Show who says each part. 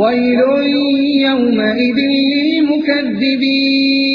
Speaker 1: ويل يومئذ للمكذبين.